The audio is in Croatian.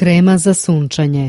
Krema za sunčanje.